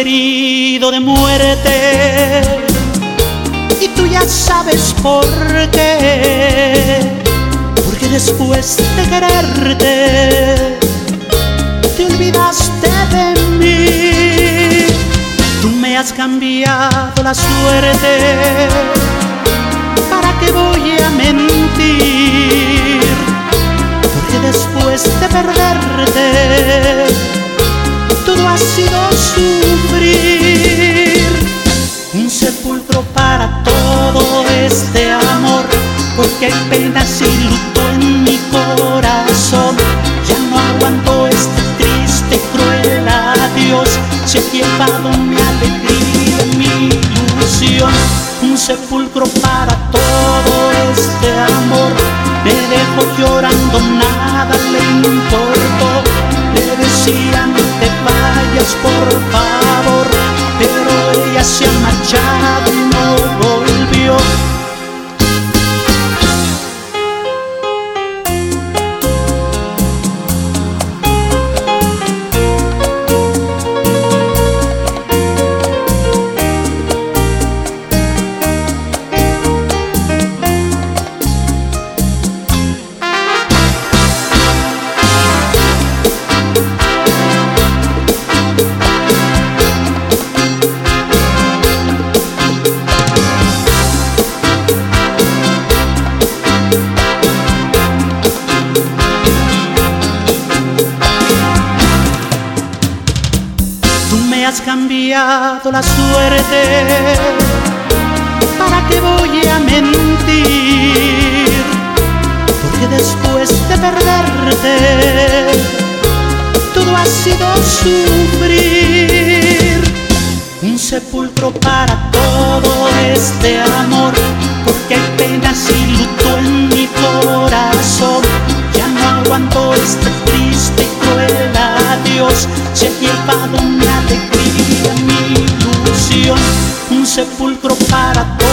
grito de muerte y tú ya sabes por qué. Porque después de quererte te olvidaste de mí. Tú me has cambiado la suerte. ¿Para qué voy a mentir? Porque después de perderte todo ha sido sufrir. Todo este amor, porque hay penas y luto en mi corazón. Ya no aguanto este triste cruel adiós, se ha llevado mi alegría, mi ilusión. Un sepulcro para todo este amor, me dejó llorando, nada le importó. Le decía no te vayas por favor, pero ella se ha marchado has cambiado la suerte. ¿Para qué voy a mentir? Porque después de perderte, todo ha sido sufrir. Un sepulcro para todo este amor, porque hay penas luto en mi corazón. Ya no aguanto este triste y cruel adiós, se ha llevado mi sepulcro para todo